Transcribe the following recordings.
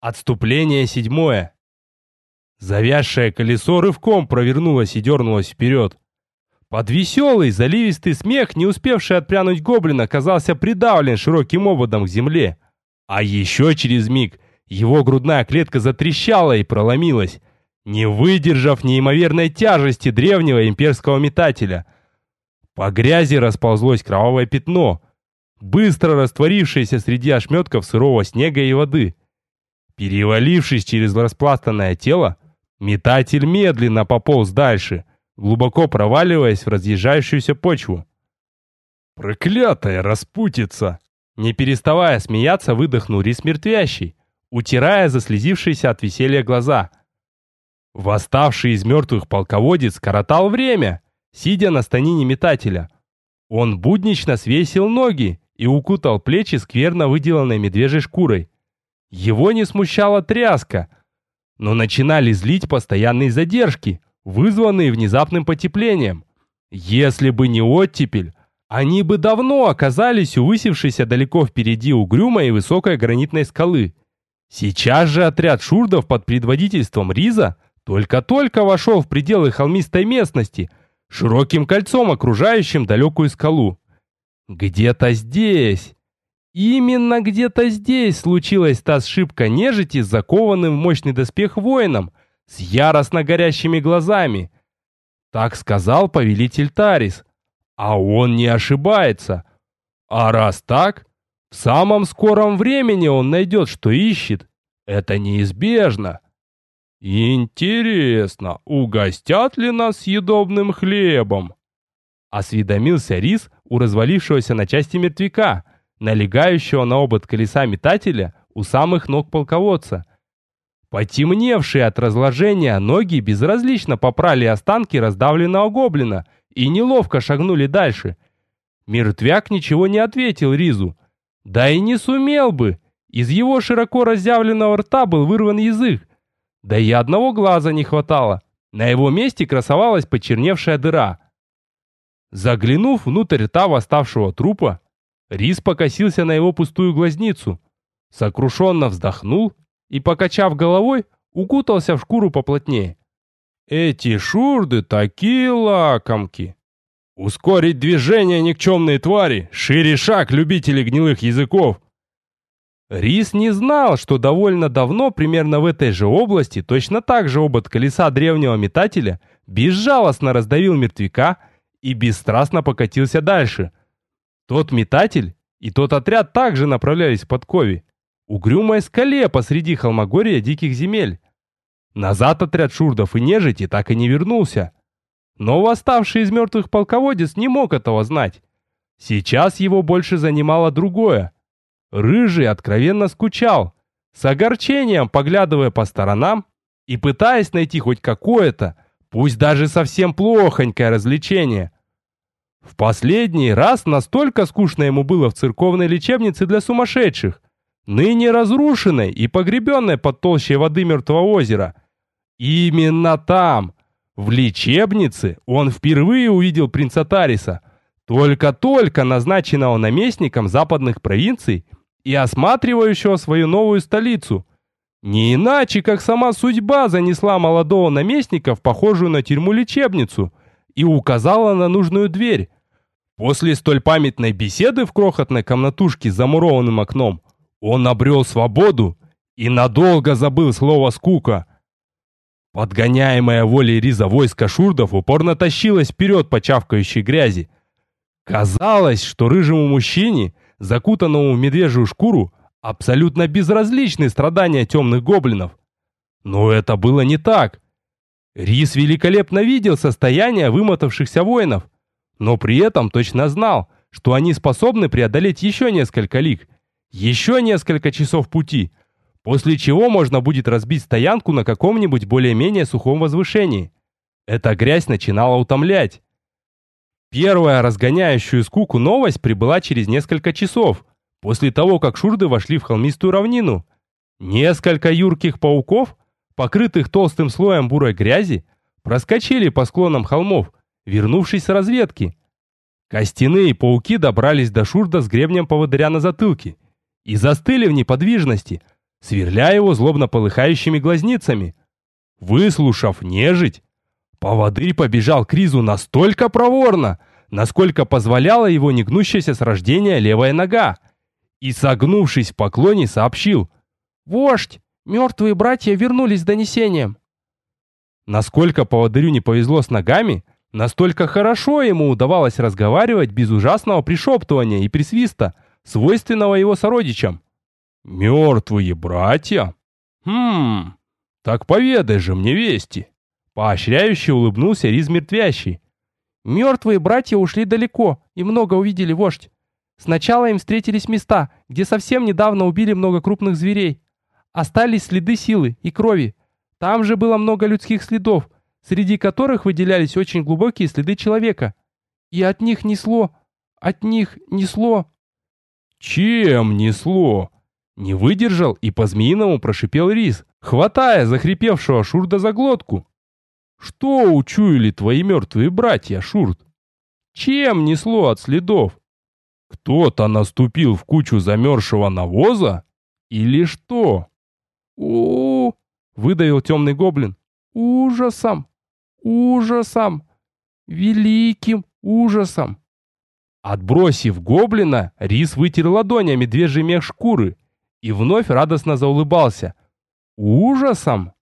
Отступление седьмое. Завязшее колесо рывком провернулось и дернулось вперед. Под веселый, заливистый смех, не успевший отпрянуть гоблин, оказался придавлен широким ободом к земле. А еще через миг его грудная клетка затрещала и проломилась, не выдержав неимоверной тяжести древнего имперского метателя. По грязи расползлось кровавое пятно, быстро растворившееся среди ошметков сырого снега и воды. Перевалившись через распластанное тело, метатель медленно пополз дальше, глубоко проваливаясь в разъезжающуюся почву. «Проклятая распутица!» Не переставая смеяться, выдохнул рис мертвящий, утирая заслезившиеся от веселья глаза. Восставший из мертвых полководец коротал время, сидя на станине метателя. Он буднично свесил ноги и укутал плечи скверно выделанной медвежьей шкурой. Его не смущала тряска, но начинали злить постоянные задержки, вызванные внезапным потеплением. Если бы не оттепель, они бы давно оказались у высевшейся далеко впереди угрюмой и высокой гранитной скалы. Сейчас же отряд шурдов под предводительством Риза только-только вошел в пределы холмистой местности, широким кольцом окружающим далекую скалу. Где-то здесь, именно где-то здесь случилась та ошибка нежити закованным в мощный доспех воином, с яростно горящими глазами. Так сказал повелитель Тарис – а он не ошибается. А раз так, в самом скором времени он найдет, что ищет. Это неизбежно. Интересно, угостят ли нас съедобным хлебом? Осведомился Рис у развалившегося на части мертвяка, налегающего на обод колеса метателя у самых ног полководца. Потемневшие от разложения ноги безразлично попрали останки раздавленного гоблина – и неловко шагнули дальше. Мертвяк ничего не ответил Ризу. Да и не сумел бы. Из его широко разъявленного рта был вырван язык. Да и одного глаза не хватало. На его месте красовалась почерневшая дыра. Заглянув внутрь рта восставшего трупа, Риз покосился на его пустую глазницу, сокрушенно вздохнул и, покачав головой, укутался в шкуру поплотнее. Эти шурды такие лакомки. Ускорить движение никчемные твари, шире шаг любителей гнилых языков. Рис не знал, что довольно давно, примерно в этой же области, точно так же обод колеса древнего метателя безжалостно раздавил мертвяка и бесстрастно покатился дальше. Тот метатель и тот отряд также направлялись в подкове, угрюмой скале посреди холмогория диких земель. Назад отряд шурдов и нежити так и не вернулся. Но восставший из мертвых полководец не мог этого знать. Сейчас его больше занимало другое. Рыжий откровенно скучал, с огорчением поглядывая по сторонам и пытаясь найти хоть какое-то, пусть даже совсем плохонькое развлечение. В последний раз настолько скучно ему было в церковной лечебнице для сумасшедших, ныне разрушенной и погребенной под толщей воды Мертвого озера. Именно там, в лечебнице, он впервые увидел принца Тариса, только-только назначенного наместником западных провинций и осматривающего свою новую столицу. Не иначе, как сама судьба занесла молодого наместника в похожую на тюрьму-лечебницу и указала на нужную дверь. После столь памятной беседы в крохотной комнатушке с замурованным окном он обрел свободу и надолго забыл слово «скука». Подгоняемая волей Риза войско шурдов упорно тащилось вперед по чавкающей грязи. Казалось, что рыжему мужчине, закутанному в медвежью шкуру, абсолютно безразличны страдания темных гоблинов. Но это было не так. Рис великолепно видел состояние вымотавшихся воинов, но при этом точно знал, что они способны преодолеть еще несколько лиг, еще несколько часов пути, после чего можно будет разбить стоянку на каком-нибудь более-менее сухом возвышении. Эта грязь начинала утомлять. Первая разгоняющую скуку новость прибыла через несколько часов, после того, как шурды вошли в холмистую равнину. Несколько юрких пауков, покрытых толстым слоем бурой грязи, проскочили по склонам холмов, вернувшись с разведки. Костяные пауки добрались до шурда с гребнем поводыря на затылке и застыли в неподвижности, сверляя его злобно полыхающими глазницами. Выслушав нежить, поводырь побежал к Ризу настолько проворно, насколько позволяла его негнущаяся с рождения левая нога, и, согнувшись в поклоне, сообщил «Вождь, мертвые братья вернулись с донесением». Насколько поводырю не повезло с ногами, настолько хорошо ему удавалось разговаривать без ужасного пришептывания и присвиста, свойственного его сородичам. «Мертвые братья? Хм, так поведай же мне вести!» Поощряюще улыбнулся Риз мертвящий. «Мертвые братья ушли далеко и много увидели, вождь. Сначала им встретились места, где совсем недавно убили много крупных зверей. Остались следы силы и крови. Там же было много людских следов, среди которых выделялись очень глубокие следы человека. И от них несло, от них несло... Чем несло? Не выдержал и по-змеиному прошипел рис, хватая захрипевшего Шурда за глотку. Что учуяли твои мертвые братья, Шурд? Чем несло от следов? Кто-то наступил в кучу замерзшего навоза? Или что? У, выдавил темный гоблин. Ужасом! Ужасом! Великим ужасом! Отбросив гоблина, Рис вытер ладонями медвежий мех шкуры и вновь радостно заулыбался. Ужасом!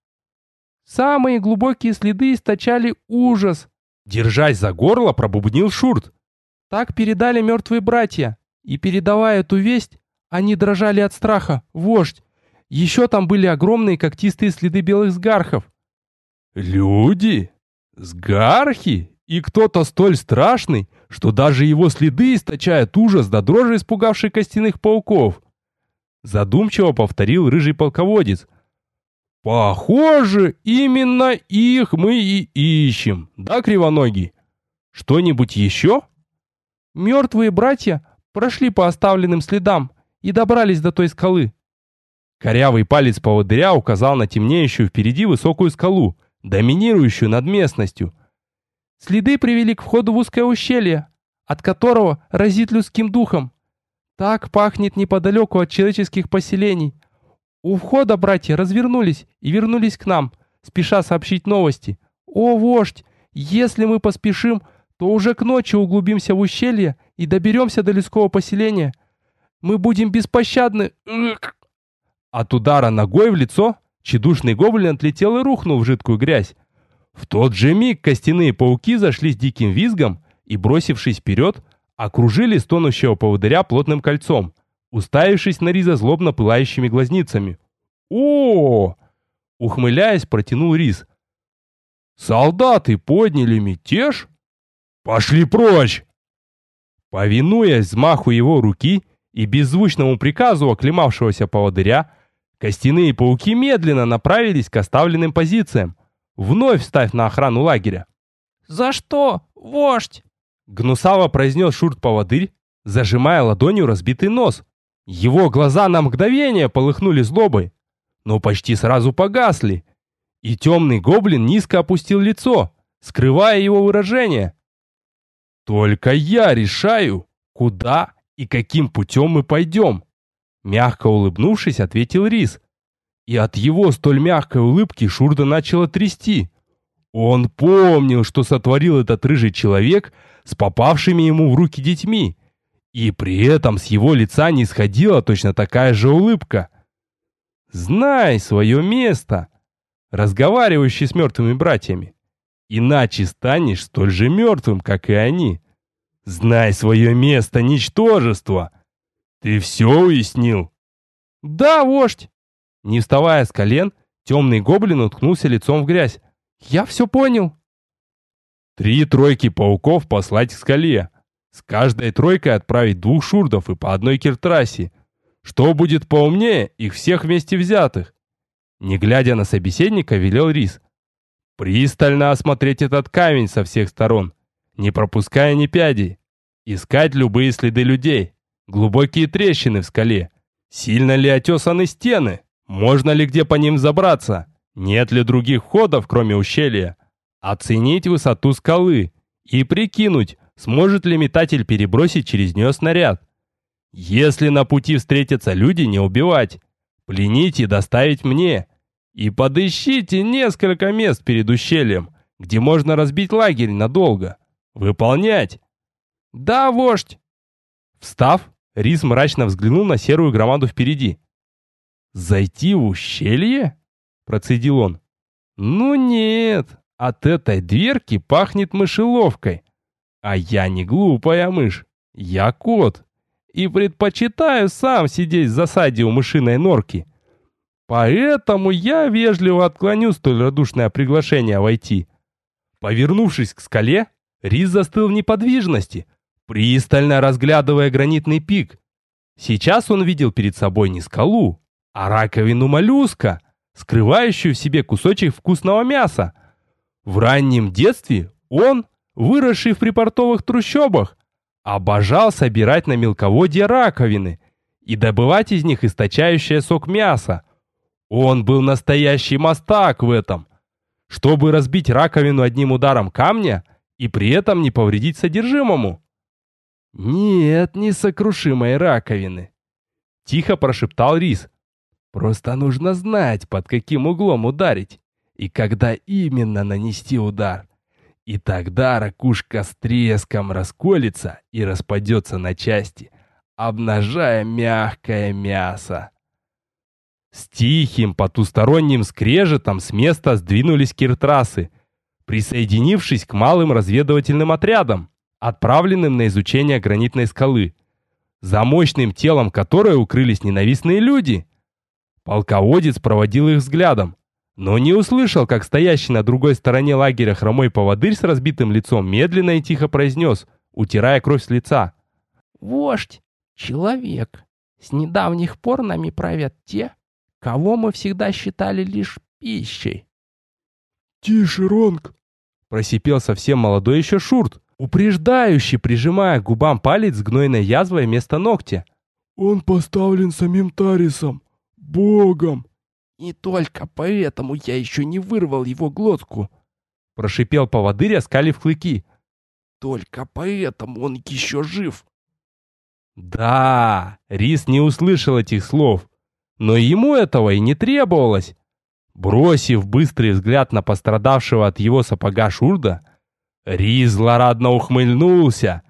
Самые глубокие следы источали ужас. Держась за горло, пробубнил Шурт. Так передали мертвые братья. И передавая эту весть, они дрожали от страха. Вождь! Еще там были огромные когтистые следы белых сгархов. Люди? Сгархи? И кто-то столь страшный, что даже его следы источают ужас до дрожи испугавших костяных пауков. Задумчиво повторил рыжий полководец. Похоже, именно их мы и ищем, да, кривоногий? Что-нибудь еще? Мертвые братья прошли по оставленным следам и добрались до той скалы. Корявый палец поводыря указал на темнеющую впереди высокую скалу, доминирующую над местностью. Следы привели к входу в узкое ущелье, от которого разит людским духом. Так пахнет неподалеку от человеческих поселений. У входа братья развернулись и вернулись к нам, спеша сообщить новости. О, вождь, если мы поспешим, то уже к ночи углубимся в ущелье и доберемся до людского поселения. Мы будем беспощадны. От удара ногой в лицо чедушный гоблин отлетел и рухнул в жидкую грязь. В тот же миг костяные пауки зашли с диким визгом и, бросившись вперед, окружили стонущего поводыря плотным кольцом, уставившись на Риза злобно пылающими глазницами. о, Ухмыляясь, протянул Риз. «Солдаты подняли мятеж? Пошли прочь!» Повинуясь взмаху его руки и беззвучному приказу оклемавшегося поводыря, Костяные пауки медленно направились к оставленным позициям. Вновь вставь на охрану лагеря. «За что, вождь?» Гнусаво произнес шурт-поводырь, зажимая ладонью разбитый нос. Его глаза на мгновение полыхнули злобой, но почти сразу погасли. И темный гоблин низко опустил лицо, скрывая его выражение. «Только я решаю, куда и каким путем мы пойдем», Мягко улыбнувшись, ответил Рис. И от его столь мягкой улыбки Шурда начала трясти. Он помнил, что сотворил этот рыжий человек с попавшими ему в руки детьми. И при этом с его лица не сходила точно такая же улыбка. «Знай свое место», разговаривающий с мертвыми братьями. Иначе станешь столь же мертвым, как и они. Знай свое место, ничтожество. «Ты все уяснил?» «Да, вождь!» Не вставая с колен, темный гоблин уткнулся лицом в грязь. «Я все понял!» Три тройки пауков послать к скале. С каждой тройкой отправить двух шурдов и по одной киртрасе. Что будет поумнее их всех вместе взятых? Не глядя на собеседника, велел Рис. Пристально осмотреть этот камень со всех сторон, не пропуская ни пяди. Искать любые следы людей. Глубокие трещины в скале. Сильно ли отесаны стены? Можно ли где по ним забраться? Нет ли других ходов, кроме ущелья? Оценить высоту скалы и прикинуть, сможет ли метатель перебросить через нее снаряд. Если на пути встретятся люди, не убивать. пленить и доставить мне. И подыщите несколько мест перед ущельем, где можно разбить лагерь надолго. Выполнять!» «Да, вождь!» Встав, Рис мрачно взглянул на серую громаду впереди. «Зайти в ущелье?» – процедил он. «Ну нет, от этой дверки пахнет мышеловкой. А я не глупая мышь, я кот. И предпочитаю сам сидеть в засаде у мышиной норки. Поэтому я вежливо отклоню столь радушное приглашение войти». Повернувшись к скале, Рис застыл в неподвижности – пристально разглядывая гранитный пик. Сейчас он видел перед собой не скалу, а раковину моллюска, скрывающую в себе кусочек вкусного мяса. В раннем детстве он, выросший в припортовых трущобах, обожал собирать на мелководье раковины и добывать из них источающее сок мяса. Он был настоящий мастак в этом. Чтобы разбить раковину одним ударом камня и при этом не повредить содержимому. «Нет несокрушимой раковины», — тихо прошептал Рис. «Просто нужно знать, под каким углом ударить и когда именно нанести удар. И тогда ракушка с треском расколется и распадется на части, обнажая мягкое мясо». С тихим потусторонним скрежетом с места сдвинулись киртрасы, присоединившись к малым разведывательным отрядам отправленным на изучение гранитной скалы, за мощным телом которой укрылись ненавистные люди. Полководец проводил их взглядом, но не услышал, как стоящий на другой стороне лагеря хромой поводырь с разбитым лицом медленно и тихо произнес, утирая кровь с лица. «Вождь, человек, с недавних пор нами правят те, кого мы всегда считали лишь пищей». «Тише, Ронг!» Просипел совсем молодой еще Шурт, упреждающе прижимая к губам палец с гнойной язвой вместо ногтя. «Он поставлен самим Тарисом, Богом!» «И только поэтому я еще не вырвал его глотку!» Прошипел поводырь, оскалив клыки. «Только поэтому он еще жив!» Да, Рис не услышал этих слов, но ему этого и не требовалось. Бросив быстрый взгляд на пострадавшего от его сапога Шурда, Ри злорадно ухмыльнулся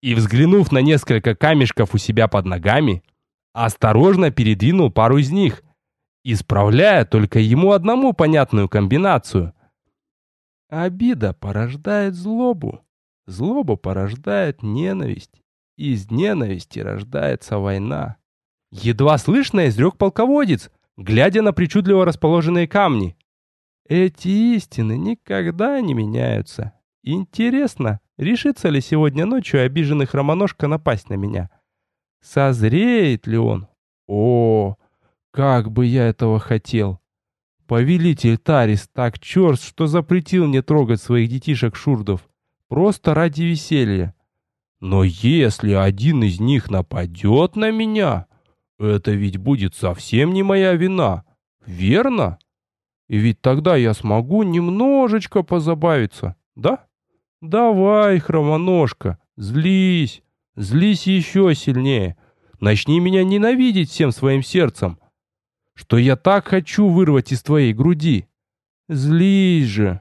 и, взглянув на несколько камешков у себя под ногами, осторожно передвинул пару из них, исправляя только ему одному понятную комбинацию. Обида порождает злобу, злоба порождает ненависть, из ненависти рождается война. Едва слышно изрек полководец, глядя на причудливо расположенные камни. Эти истины никогда не меняются. Интересно, решится ли сегодня ночью обиженный хромоножка напасть на меня? Созреет ли он? О, как бы я этого хотел! Повелитель Тарис так черт, что запретил мне трогать своих детишек-шурдов. Просто ради веселья. Но если один из них нападет на меня, это ведь будет совсем не моя вина, верно? И ведь тогда я смогу немножечко позабавиться, да? «Давай, хромоножка, злись, злись еще сильнее. Начни меня ненавидеть всем своим сердцем, что я так хочу вырвать из твоей груди. Злись же!»